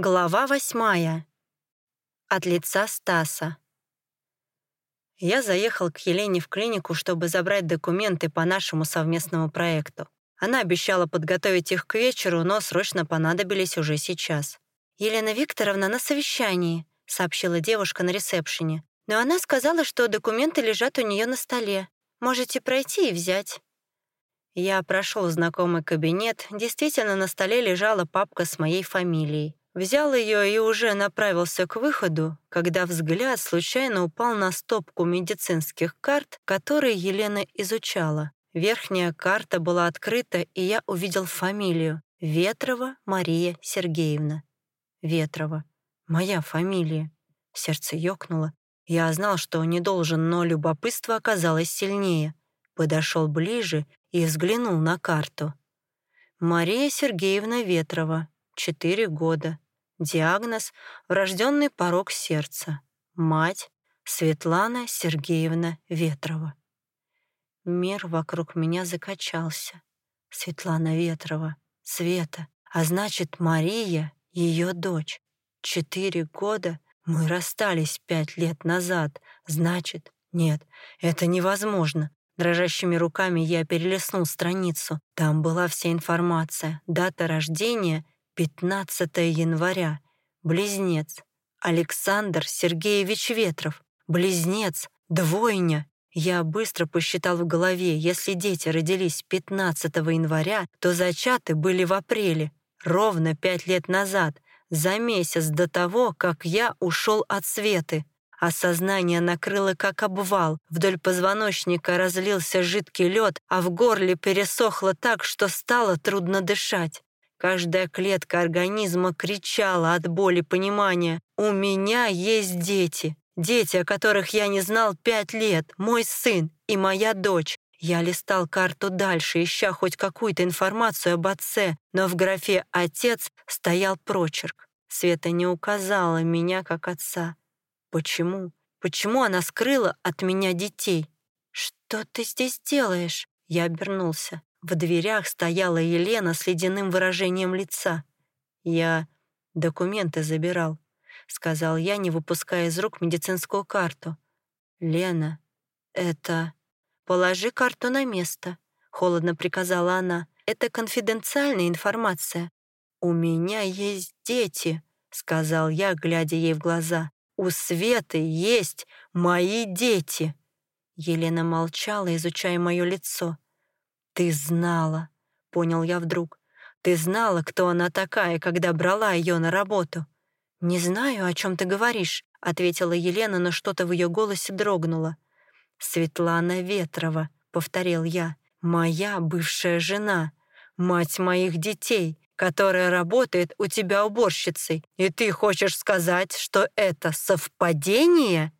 Глава восьмая. От лица Стаса. Я заехал к Елене в клинику, чтобы забрать документы по нашему совместному проекту. Она обещала подготовить их к вечеру, но срочно понадобились уже сейчас. «Елена Викторовна на совещании», — сообщила девушка на ресепшене. «Но она сказала, что документы лежат у нее на столе. Можете пройти и взять». Я прошел знакомый кабинет. Действительно, на столе лежала папка с моей фамилией. Взял ее и уже направился к выходу, когда взгляд случайно упал на стопку медицинских карт, которые Елена изучала. Верхняя карта была открыта, и я увидел фамилию — Ветрова Мария Сергеевна. Ветрова. Моя фамилия. Сердце ёкнуло. Я знал, что не должен, но любопытство оказалось сильнее. Подошел ближе и взглянул на карту. Мария Сергеевна Ветрова, 4 года. Диагноз — врожденный порог сердца. Мать — Светлана Сергеевна Ветрова. Мир вокруг меня закачался. Светлана Ветрова, Света, а значит, Мария — ее дочь. Четыре года мы расстались пять лет назад. Значит, нет, это невозможно. Дрожащими руками я перелистнул страницу. Там была вся информация, дата рождения — 15 января. Близнец. Александр Сергеевич Ветров. Близнец. Двойня. Я быстро посчитал в голове, если дети родились 15 января, то зачаты были в апреле, ровно пять лет назад, за месяц до того, как я ушел от Светы. Осознание накрыло как обвал, вдоль позвоночника разлился жидкий лед, а в горле пересохло так, что стало трудно дышать. Каждая клетка организма кричала от боли понимания. «У меня есть дети. Дети, о которых я не знал пять лет. Мой сын и моя дочь. Я листал карту дальше, ища хоть какую-то информацию об отце, но в графе «отец» стоял прочерк. Света не указала меня как отца. Почему? Почему она скрыла от меня детей? «Что ты здесь делаешь?» Я обернулся. В дверях стояла Елена с ледяным выражением лица. «Я документы забирал», — сказал я, не выпуская из рук медицинскую карту. «Лена, это...» «Положи карту на место», — холодно приказала она. «Это конфиденциальная информация». «У меня есть дети», — сказал я, глядя ей в глаза. «У Светы есть мои дети». Елена молчала, изучая мое лицо. «Ты знала», — понял я вдруг. «Ты знала, кто она такая, когда брала ее на работу». «Не знаю, о чем ты говоришь», — ответила Елена, но что-то в ее голосе дрогнуло. «Светлана Ветрова», — повторил я, — «моя бывшая жена, мать моих детей, которая работает у тебя уборщицей, и ты хочешь сказать, что это совпадение?»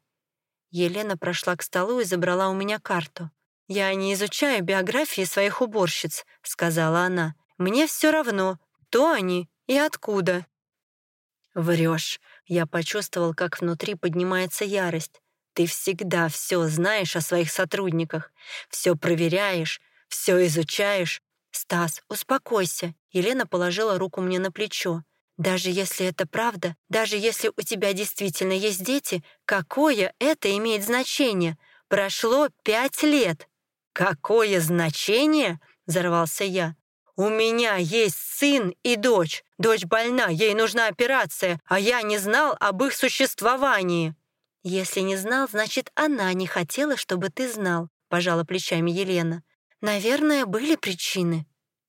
Елена прошла к столу и забрала у меня карту. «Я не изучаю биографии своих уборщиц», — сказала она. «Мне все равно, кто они и откуда». «Врешь». Я почувствовал, как внутри поднимается ярость. «Ты всегда все знаешь о своих сотрудниках, все проверяешь, все изучаешь». «Стас, успокойся». Елена положила руку мне на плечо. «Даже если это правда, даже если у тебя действительно есть дети, какое это имеет значение? Прошло пять лет». «Какое значение?» — взорвался я. «У меня есть сын и дочь. Дочь больна, ей нужна операция, а я не знал об их существовании». «Если не знал, значит, она не хотела, чтобы ты знал», — пожала плечами Елена. «Наверное, были причины».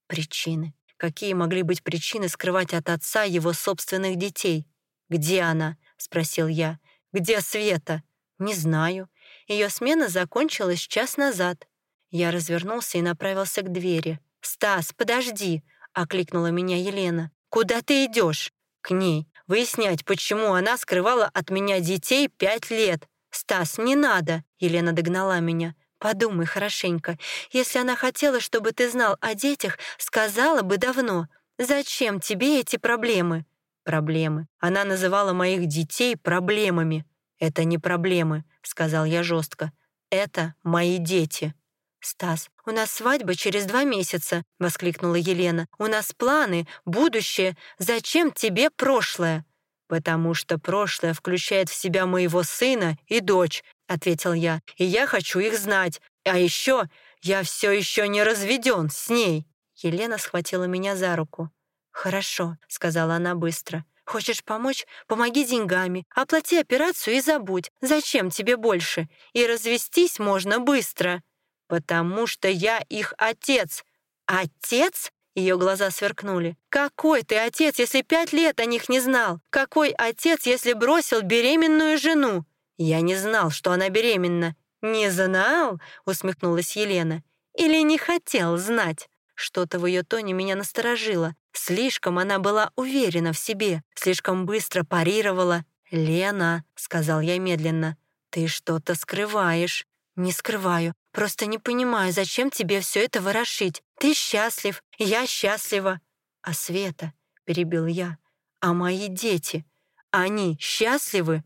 «Причины? Какие могли быть причины скрывать от отца его собственных детей?» «Где она?» — спросил я. «Где Света?» «Не знаю. Ее смена закончилась час назад. Я развернулся и направился к двери. «Стас, подожди!» — окликнула меня Елена. «Куда ты идешь?» «К ней. Выяснять, почему она скрывала от меня детей пять лет». «Стас, не надо!» — Елена догнала меня. «Подумай хорошенько. Если она хотела, чтобы ты знал о детях, сказала бы давно. Зачем тебе эти проблемы?» «Проблемы. Она называла моих детей проблемами». «Это не проблемы», — сказал я жестко. «Это мои дети». «Стас, «У нас свадьба через два месяца», — воскликнула Елена. «У нас планы, будущее. Зачем тебе прошлое?» «Потому что прошлое включает в себя моего сына и дочь», — ответил я. «И я хочу их знать. А еще я все еще не разведен с ней». Елена схватила меня за руку. «Хорошо», — сказала она быстро. «Хочешь помочь? Помоги деньгами. Оплати операцию и забудь. Зачем тебе больше? И развестись можно быстро». «Потому что я их отец». «Отец?» Ее глаза сверкнули. «Какой ты отец, если пять лет о них не знал? Какой отец, если бросил беременную жену?» «Я не знал, что она беременна». «Не знал?» — усмехнулась Елена. «Или не хотел знать?» Что-то в ее тоне меня насторожило. Слишком она была уверена в себе, слишком быстро парировала. «Лена», — сказал я медленно, — «ты что-то скрываешь». «Не скрываю. Просто не понимаю, зачем тебе все это ворошить. Ты счастлив, я счастлива». «А Света?» — перебил я. «А мои дети? Они счастливы?»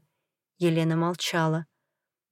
Елена молчала.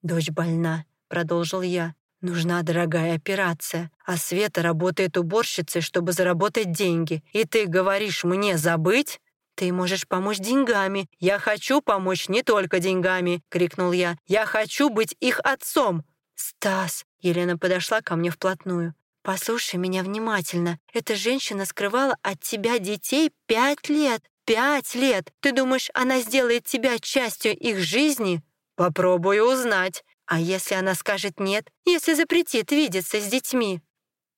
«Дочь больна», — продолжил я. «Нужна дорогая операция, а Света работает уборщицей, чтобы заработать деньги. И ты говоришь мне забыть?» «Ты можешь помочь деньгами. Я хочу помочь не только деньгами!» — крикнул я. «Я хочу быть их отцом!» «Стас!» — Елена подошла ко мне вплотную. «Послушай меня внимательно. Эта женщина скрывала от тебя детей пять лет. Пять лет! Ты думаешь, она сделает тебя частью их жизни? Попробую узнать. А если она скажет «нет», если запретит видеться с детьми?»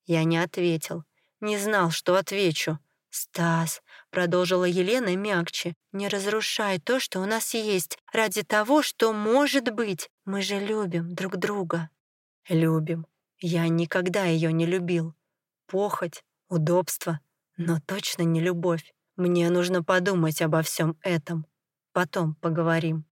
Я не ответил. Не знал, что отвечу. «Стас», — продолжила Елена мягче, «не разрушай то, что у нас есть, ради того, что может быть. Мы же любим друг друга». Любим. Я никогда ее не любил. Похоть, удобство, но точно не любовь. Мне нужно подумать обо всем этом. Потом поговорим.